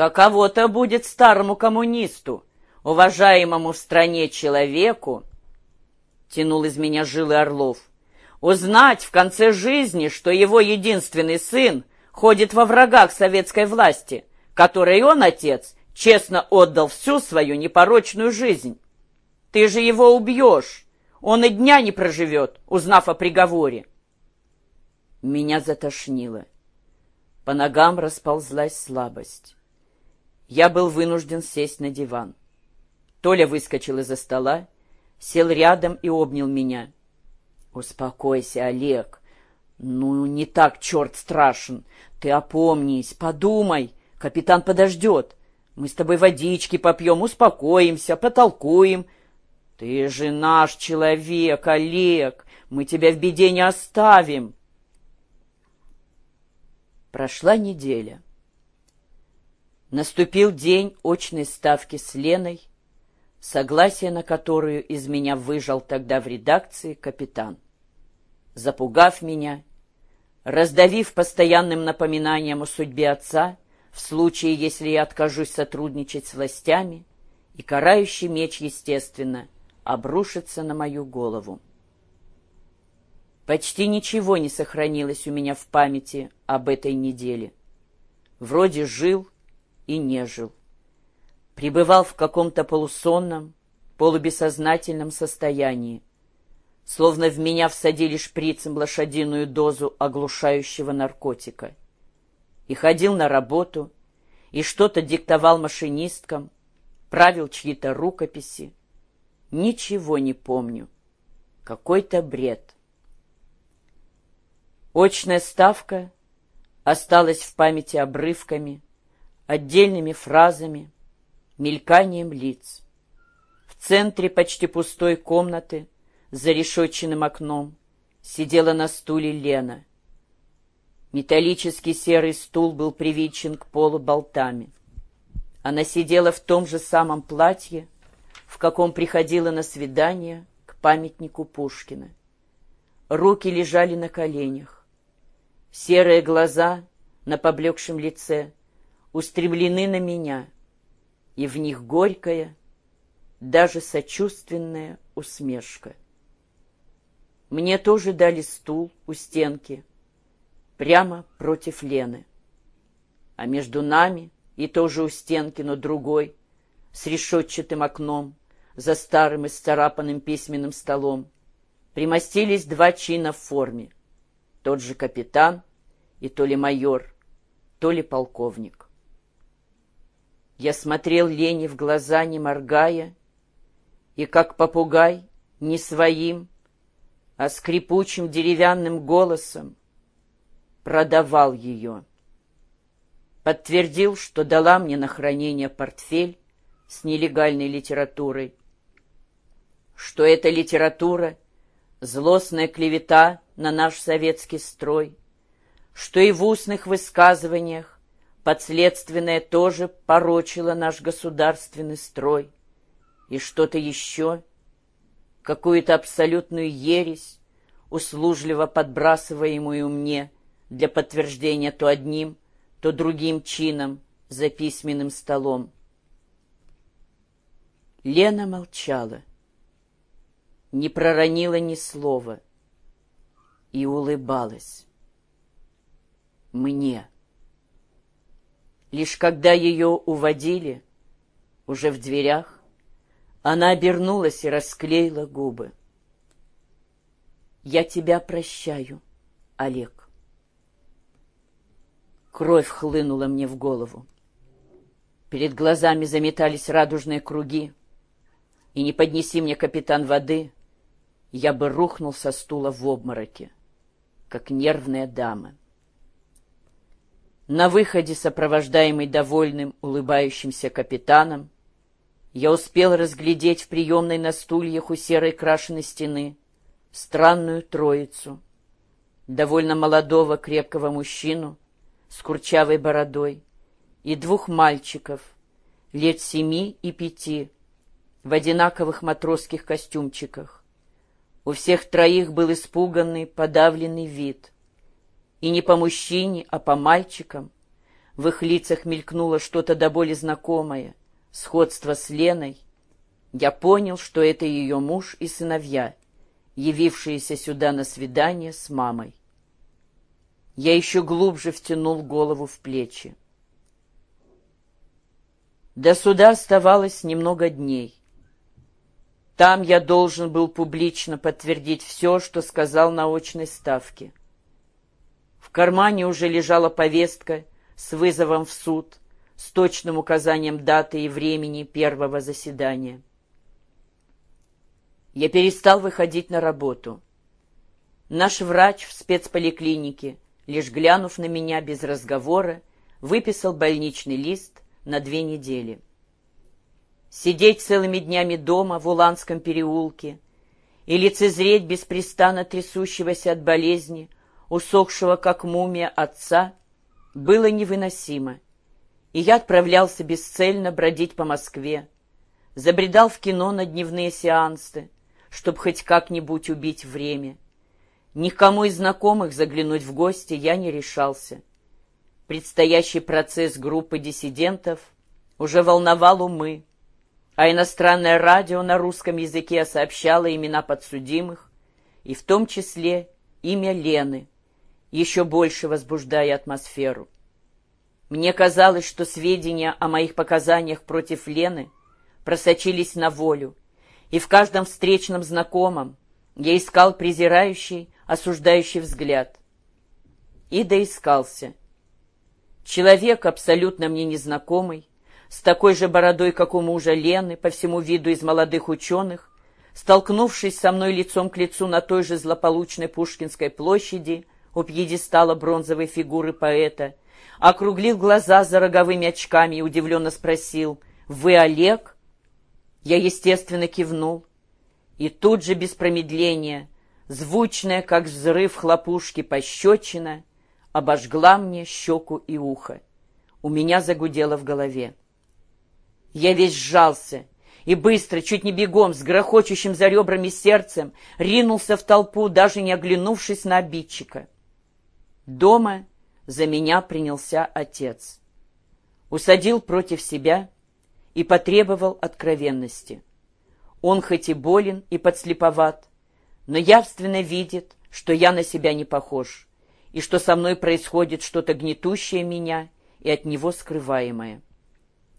Каково-то будет старому коммунисту, уважаемому в стране человеку, тянул из меня жилы Орлов, узнать в конце жизни, что его единственный сын ходит во врагах советской власти, которой он, отец, честно отдал всю свою непорочную жизнь. Ты же его убьешь, он и дня не проживет, узнав о приговоре. Меня затошнило. По ногам расползлась слабость. Я был вынужден сесть на диван. Толя выскочил из-за стола, сел рядом и обнял меня. «Успокойся, Олег. Ну, не так черт страшен. Ты опомнись, подумай. Капитан подождет. Мы с тобой водички попьем, успокоимся, потолкуем. Ты же наш человек, Олег. Мы тебя в беде не оставим». Прошла неделя. Наступил день очной ставки с Леной, согласие на которую из меня выжал тогда в редакции капитан. Запугав меня, раздавив постоянным напоминанием о судьбе отца, в случае, если я откажусь сотрудничать с властями, и карающий меч, естественно, обрушится на мою голову. Почти ничего не сохранилось у меня в памяти об этой неделе. Вроде жил и не жил. Пребывал в каком-то полусонном, полубессознательном состоянии, словно в меня всадили шприцем лошадиную дозу оглушающего наркотика. И ходил на работу, и что-то диктовал машинисткам, правил чьи-то рукописи. Ничего не помню. Какой-то бред. Очная ставка осталась в памяти обрывками, отдельными фразами, мельканием лиц. В центре почти пустой комнаты, за решетченным окном, сидела на стуле Лена. Металлический серый стул был привинчен к полу болтами. Она сидела в том же самом платье, в каком приходила на свидание к памятнику Пушкина. Руки лежали на коленях. Серые глаза на поблекшем лице устремлены на меня, и в них горькая, даже сочувственная усмешка. Мне тоже дали стул у стенки, прямо против Лены. А между нами, и тоже у стенки, но другой, с решетчатым окном, за старым и сцарапанным письменным столом, примостились два чина в форме — тот же капитан и то ли майор, то ли полковник. Я смотрел Лене в глаза, не моргая, и как попугай, не своим, а скрипучим деревянным голосом продавал ее. Подтвердил, что дала мне на хранение портфель с нелегальной литературой, что эта литература — злостная клевета на наш советский строй, что и в устных высказываниях подследственное тоже порочило наш государственный строй, и что-то еще, какую-то абсолютную ересь, услужливо подбрасываемую мне для подтверждения то одним, то другим чином за письменным столом. Лена молчала, не проронила ни слова — и улыбалась. Мне. Лишь когда ее уводили, уже в дверях, она обернулась и расклеила губы. «Я тебя прощаю, Олег». Кровь хлынула мне в голову. Перед глазами заметались радужные круги, и не поднеси мне капитан воды, я бы рухнул со стула в обмороке как нервная дама. На выходе, сопровождаемый довольным, улыбающимся капитаном, я успел разглядеть в приемной на стульях у серой крашеной стены странную троицу. Довольно молодого крепкого мужчину с курчавой бородой и двух мальчиков лет семи и пяти в одинаковых матросских костюмчиках. У всех троих был испуганный, подавленный вид. И не по мужчине, а по мальчикам. В их лицах мелькнуло что-то до боли знакомое, сходство с Леной. Я понял, что это ее муж и сыновья, явившиеся сюда на свидание с мамой. Я еще глубже втянул голову в плечи. До суда оставалось немного дней. Там я должен был публично подтвердить все, что сказал на очной ставке. В кармане уже лежала повестка с вызовом в суд, с точным указанием даты и времени первого заседания. Я перестал выходить на работу. Наш врач в спецполиклинике, лишь глянув на меня без разговора, выписал больничный лист на две недели. Сидеть целыми днями дома в Уланском переулке и лицезреть беспрестанно трясущегося от болезни, усохшего как мумия отца, было невыносимо, и я отправлялся бесцельно бродить по Москве, забредал в кино на дневные сеансы, чтобы хоть как-нибудь убить время. Никому из знакомых заглянуть в гости я не решался. Предстоящий процесс группы диссидентов уже волновал умы, а иностранное радио на русском языке сообщало имена подсудимых, и в том числе имя Лены, еще больше возбуждая атмосферу. Мне казалось, что сведения о моих показаниях против Лены просочились на волю, и в каждом встречном знакомом я искал презирающий, осуждающий взгляд. И доискался. Человек, абсолютно мне незнакомый, с такой же бородой, как у мужа Лены, по всему виду из молодых ученых, столкнувшись со мной лицом к лицу на той же злополучной Пушкинской площади, у пьедестала бронзовой фигуры поэта, округлил глаза за роговыми очками и удивленно спросил «Вы Олег?» Я, естественно, кивнул. И тут же, без промедления, звучная, как взрыв хлопушки пощечина, обожгла мне щеку и ухо. У меня загудело в голове. Я весь сжался и быстро, чуть не бегом, с грохочущим за ребрами сердцем, ринулся в толпу, даже не оглянувшись на обидчика. Дома за меня принялся отец. Усадил против себя и потребовал откровенности. Он хоть и болен и подслеповат, но явственно видит, что я на себя не похож, и что со мной происходит что-то гнетущее меня и от него скрываемое.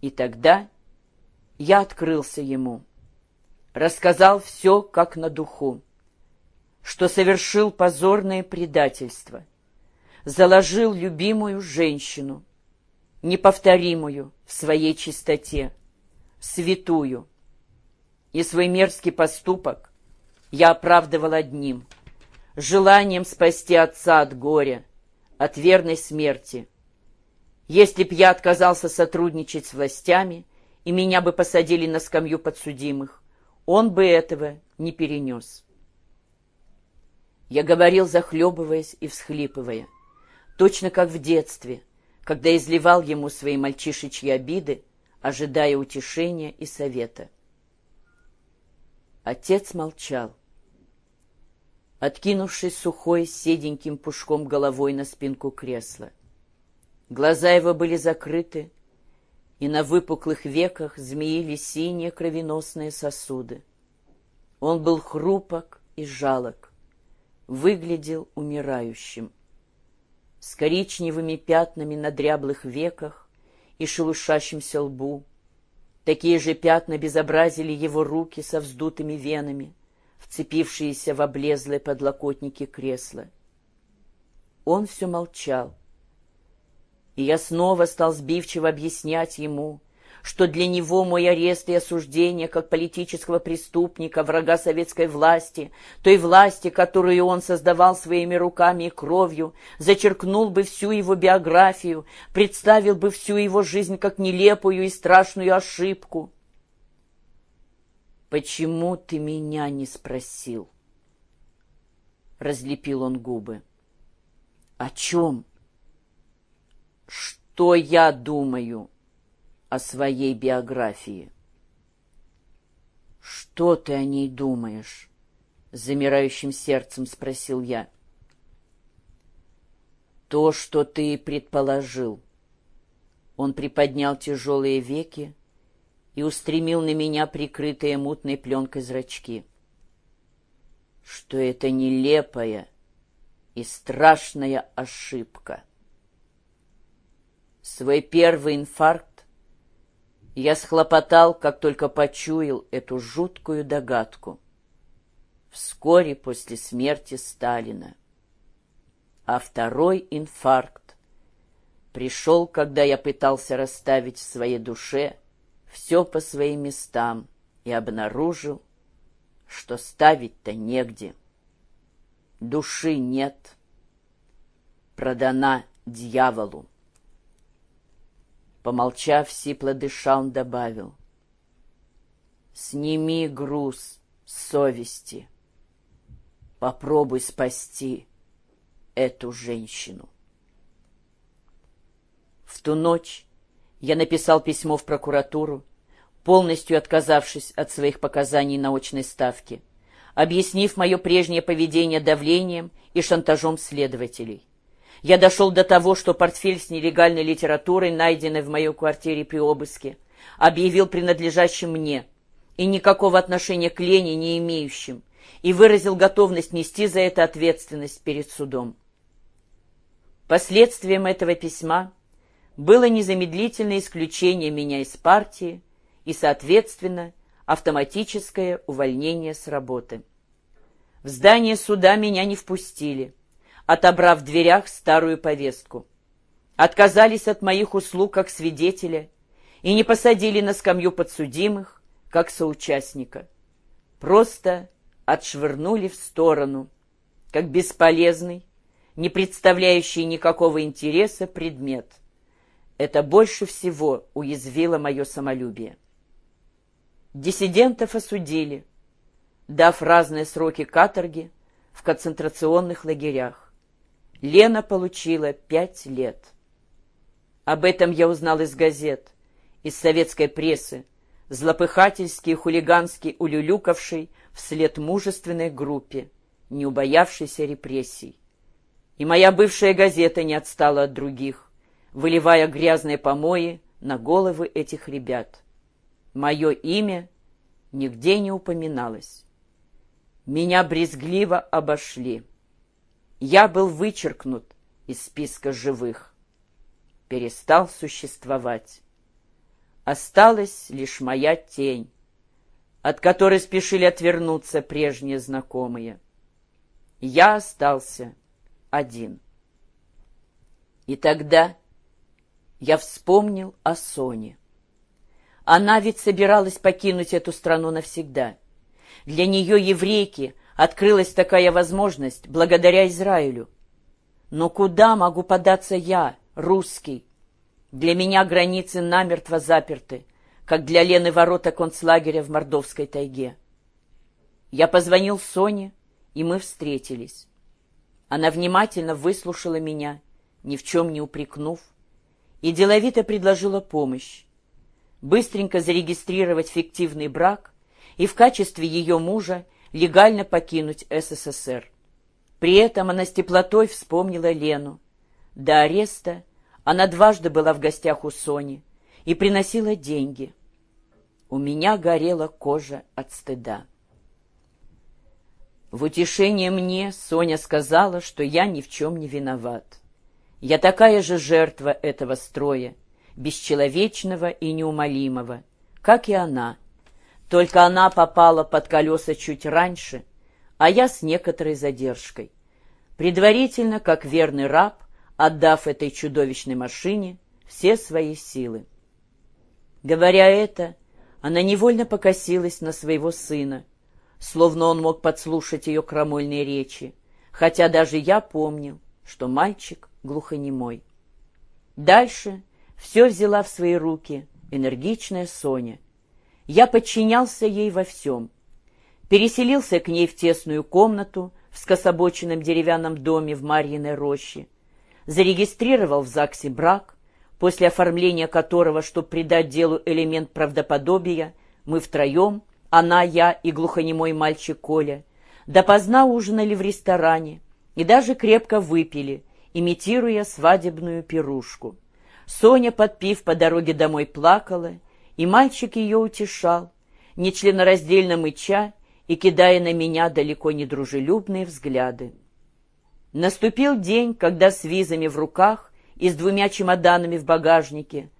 И тогда я открылся ему, рассказал все, как на духу, что совершил позорное предательство — заложил любимую женщину, неповторимую в своей чистоте, святую. И свой мерзкий поступок я оправдывал одним — желанием спасти отца от горя, от верной смерти. Если б я отказался сотрудничать с властями, и меня бы посадили на скамью подсудимых, он бы этого не перенес. Я говорил, захлебываясь и всхлипывая — точно как в детстве, когда изливал ему свои мальчишечьи обиды, ожидая утешения и совета. Отец молчал. Откинувшись сухой, седеньким пушком головой на спинку кресла. Глаза его были закрыты, и на выпуклых веках змеились синие кровеносные сосуды. Он был хрупок и жалок, выглядел умирающим с коричневыми пятнами на дряблых веках и шелушащимся лбу. Такие же пятна безобразили его руки со вздутыми венами, вцепившиеся в облезлые подлокотники кресла. Он все молчал, и я снова стал сбивчиво объяснять ему, что для него мой арест и осуждение как политического преступника, врага советской власти, той власти, которую он создавал своими руками и кровью, зачеркнул бы всю его биографию, представил бы всю его жизнь как нелепую и страшную ошибку. «Почему ты меня не спросил?» Разлепил он губы. «О чем?» «Что я думаю?» О своей биографии. «Что ты о ней думаешь?» — замирающим сердцем спросил я. «То, что ты предположил. Он приподнял тяжелые веки и устремил на меня прикрытые мутной пленкой зрачки. Что это нелепая и страшная ошибка. Свой первый инфаркт я схлопотал, как только почуял эту жуткую догадку. Вскоре после смерти Сталина. А второй инфаркт пришел, когда я пытался расставить в своей душе все по своим местам и обнаружил, что ставить-то негде. Души нет, продана дьяволу. Помолчав, сипло дыша, он добавил. «Сними груз совести. Попробуй спасти эту женщину». В ту ночь я написал письмо в прокуратуру, полностью отказавшись от своих показаний на очной ставке, объяснив мое прежнее поведение давлением и шантажом следователей. Я дошел до того, что портфель с нелегальной литературой, найденный в моей квартире при обыске, объявил принадлежащим мне и никакого отношения к Лене не имеющим, и выразил готовность нести за это ответственность перед судом. Последствием этого письма было незамедлительное исключение меня из партии и, соответственно, автоматическое увольнение с работы. В здание суда меня не впустили – отобрав в дверях старую повестку. Отказались от моих услуг как свидетеля и не посадили на скамью подсудимых, как соучастника. Просто отшвырнули в сторону, как бесполезный, не представляющий никакого интереса предмет. Это больше всего уязвило мое самолюбие. Диссидентов осудили, дав разные сроки каторги в концентрационных лагерях. Лена получила пять лет. Об этом я узнал из газет, из советской прессы, злопыхательски и хулигански улюлюкавшей вслед мужественной группе, не убоявшейся репрессий. И моя бывшая газета не отстала от других, выливая грязные помои на головы этих ребят. Мое имя нигде не упоминалось. Меня брезгливо обошли. Я был вычеркнут из списка живых, перестал существовать. Осталась лишь моя тень, от которой спешили отвернуться прежние знакомые. Я остался один. И тогда я вспомнил о Соне. Она ведь собиралась покинуть эту страну навсегда. Для нее еврейки — Открылась такая возможность благодаря Израилю. Но куда могу податься я, русский? Для меня границы намертво заперты, как для Лены ворота концлагеря в Мордовской тайге. Я позвонил Соне, и мы встретились. Она внимательно выслушала меня, ни в чем не упрекнув, и деловито предложила помощь. Быстренько зарегистрировать фиктивный брак и в качестве ее мужа легально покинуть СССР. При этом она с теплотой вспомнила Лену. До ареста она дважды была в гостях у Сони и приносила деньги. У меня горела кожа от стыда. В утешение мне Соня сказала, что я ни в чем не виноват. Я такая же жертва этого строя, бесчеловечного и неумолимого, как и она — только она попала под колеса чуть раньше, а я с некоторой задержкой. Предварительно, как верный раб, отдав этой чудовищной машине все свои силы. Говоря это, она невольно покосилась на своего сына, словно он мог подслушать ее крамольные речи, хотя даже я помнил, что мальчик глухонемой. Дальше все взяла в свои руки энергичная Соня — я подчинялся ей во всем. Переселился к ней в тесную комнату в скособоченном деревянном доме в Марьиной роще. Зарегистрировал в ЗАГСе брак, после оформления которого, чтобы придать делу элемент правдоподобия, мы втроем, она, я и глухонемой мальчик Коля, допоздна ужинали в ресторане и даже крепко выпили, имитируя свадебную пирушку. Соня, подпив по дороге домой, плакала, и мальчик ее утешал, нечленораздельно мыча и кидая на меня далеко не дружелюбные взгляды. Наступил день, когда с визами в руках и с двумя чемоданами в багажнике